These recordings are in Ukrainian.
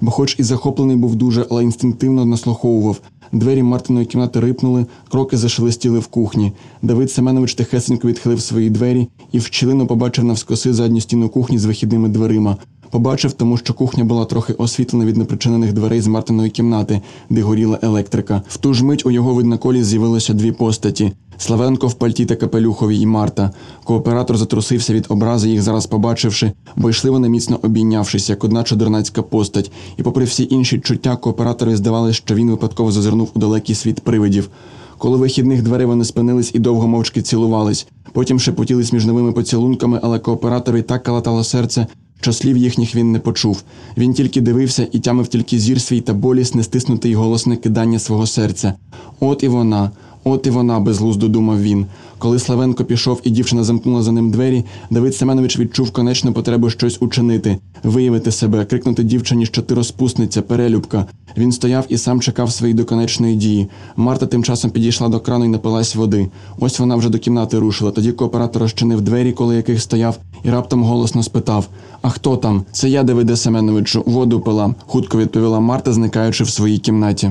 бо, хоч і захоплений був дуже, але інстинктивно наслуховував. Двері Мартиної кімнати рипнули, кроки зашелестіли в кухні. Давид Семенович тихесенько відхилив свої двері і в щілину побачив навскоси задню стіну кухні з вихідними дверима. Побачив, тому що кухня була трохи освітлена від непричинених дверей з Мартиної кімнати, де горіла електрика. В ту ж мить у його видноколі з'явилося дві постаті. Славенко в пальті та капелюхові і Марта. Кооператор затрусився від образи, їх зараз побачивши, бо йшли вони міцно обійнявшись, як одна чудернацька постать. І, попри всі інші чуття, кооператорі здавалося, що він випадково зазирнув у далекий світ привидів. Коли вихідних дверей вони спинились і довго мовчки цілувались. Потім шепотілись між новими поцілунками, але кооператорі так калатало серце, що слів їхніх він не почув. Він тільки дивився і тямив тільки зір свій та болісне стиснутий голосне кидання свого серця. От і вона, от і вона, безглуздо думав він. Коли Славенко пішов і дівчина замкнула за ним двері, Давид Семенович відчув конечну потребу щось учинити, виявити себе, крикнути дівчині, що ти розпусниця, перелюбка. Він стояв і сам чекав своєї доконечної дії. Марта тим часом підійшла до крану і напилась води. Ось вона вже до кімнати рушила. Тоді кооператор розчинив двері, коли яких стояв, і раптом голосно спитав: А хто там? Це я, Давиде Семеновичу, воду пила, хутко відповіла Марта, зникаючи в своїй кімнаті.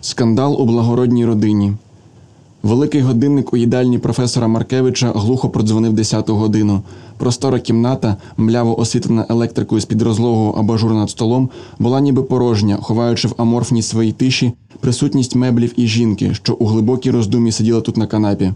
Скандал у благородній родині. Великий годинник у їдальні професора Маркевича глухо продзвонив 10 годину. Простора кімната, мляво освітлена електрикою з-під розлогого абажура над столом, була ніби порожня, ховаючи в аморфній своїй тиші присутність меблів і жінки, що у глибокій роздумі сиділа тут на канапі.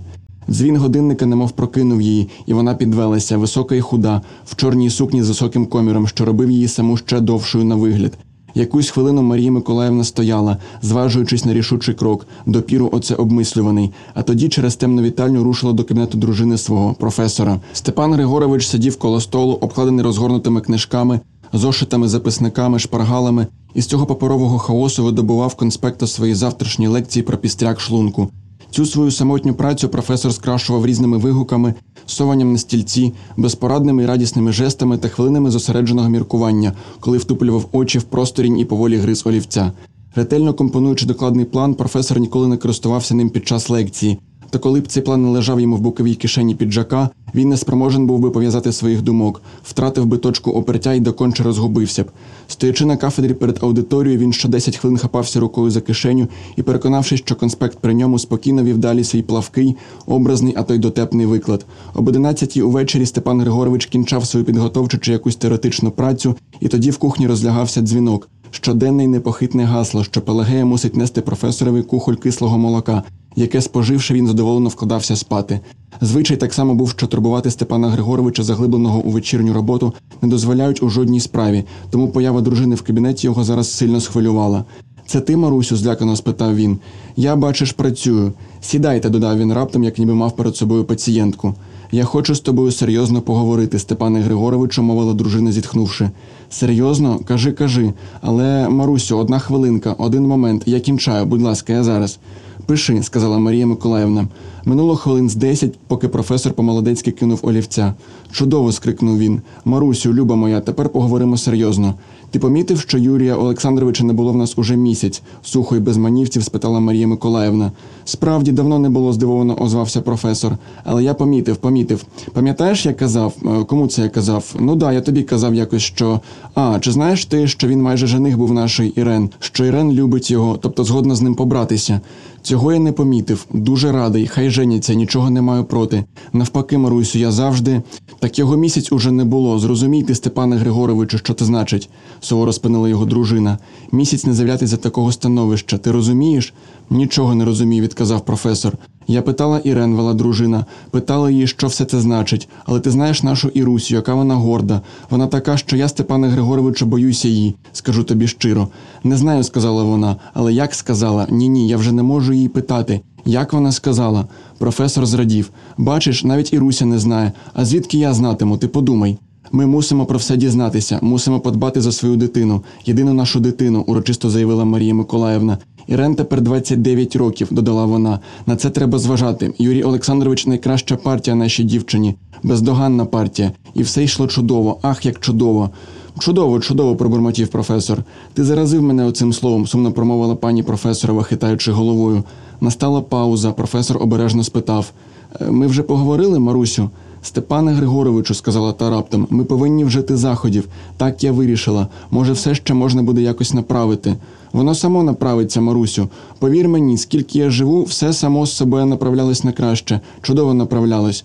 Дзвін годинника немов прокинув її, і вона підвелася, висока і худа, в чорній сукні з високим коміром, що робив її саму ще довшою на вигляд. Якусь хвилину Марія Миколаївна стояла, зважуючись на рішучий крок, допіру оце обмислюваний, а тоді через темну вітальню рушила до кабінету дружини свого професора. Степан Григорович сидів коло столу, обкладений розгорнутими книжками, зошитами, записниками, шпаргалами, і з цього паперового хаосу видобував конспекта своєї завтрашньої лекції про пістряк шлунку. Цю свою самотню працю професор скрашував різними вигуками, сованням на стільці, безпорадними і радісними жестами та хвилинами зосередженого міркування, коли втуплював очі в просторінь і поволі гриз олівця. Ретельно компонуючи докладний план, професор ніколи не користувався ним під час лекції. Та коли б цей план не лежав йому в боковій кишені піджака, він не спроможен був би пов'язати своїх думок, втратив би точку опертя і доконче розгубився б. Стоячи на кафедрі перед аудиторією, він що 10 хвилин хапався рукою за кишеню і, переконавшись, що конспект при ньому спокійно вів далі свій плавкий, образний, а то й дотепний виклад. Об 11 увечері Степан Григорович кінчав свою підготовчу чи якусь теоретичну працю, і тоді в кухні розлягався дзвінок. Щоденне непохитне гасло, що Пелагея мусить нести професорові кухоль кислого молока, яке, споживши, він задоволено вкладався спати. Звичай так само був, що турбувати Степана Григоровича, заглибленого у вечірню роботу, не дозволяють у жодній справі, тому поява дружини в кабінеті його зараз сильно схвилювала. Це ти, Марусю? злякано спитав він. Я, бачиш, працюю. Сідайте, додав він раптом, як ніби мав перед собою пацієнтку. Я хочу з тобою серйозно поговорити, Степане Григоровичу, мовила дружина, зітхнувши. Серйозно? Кажи, кажи. Але, Марусю, одна хвилинка, один момент. Я кінчаю, будь ласка, я зараз. Пиши, сказала Марія Миколаївна. Минуло хвилин з десять, поки професор по-молодецьки кинув олівця. Чудово, скрикнув він. Марусю, люба моя, тепер поговоримо серйозно. Ти помітив, що Юрія Олександровича не було в нас уже місяць? сухо й без манівців спитала Марія Миколаївна. Справді давно не було, здивовано озвався професор. Але я помітив, помітив. Пам'ятаєш, я казав? Е, Кому це я казав? Ну да, я тобі казав якось, що. А, чи знаєш ти, що він майже жених був нашої Ірен, що Ірен любить його, тобто згодна з ним побратися. Цього я не помітив. Дуже радий, хай женяться, нічого не маю проти. Навпаки, Марусю, я завжди. Так його місяць уже не було. Зрозумійте, Степане Григоровичу, що це значить, суворо спинила його дружина. Місяць не з'являтися за такого становища. Ти розумієш? Нічого не розумію, відказав професор. Я питала Ірен, вела дружина, питала її, що все це значить. Але ти знаєш нашу Ірусю, яка вона горда. Вона така, що я, Степане Григоровичу, боюся її, скажу тобі щиро. Не знаю, сказала вона, але як сказала? Ні, ні, я вже не можу її питати. Як вона сказала? Професор зрадів. Бачиш, навіть Іруся не знає. А звідки я знатиму? Ти подумай. Ми мусимо про все дізнатися, мусимо подбати за свою дитину, єдину нашу дитину, урочисто заявила Марія Миколаївна. Ірен тепер 29 років, додала вона. На це треба зважати. Юрій Олександрович найкраща партія нашій дівчині, бездоганна партія. І все йшло чудово. Ах, як чудово. Чудово, чудово, пробурмотів професор. Ти заразив мене оцим словом, сумно промовила пані професорова, хитаючи головою. Настала пауза. Професор обережно спитав: «Е, Ми вже поговорили, Марусю? Степане Григоровичу, сказала та раптом, ми повинні вжити заходів. Так я вирішила. Може, все ще можна буде якось направити. Воно само направиться, Марусю. Повір мені, скільки я живу, все само з собою направлялось на краще, чудово направлялось.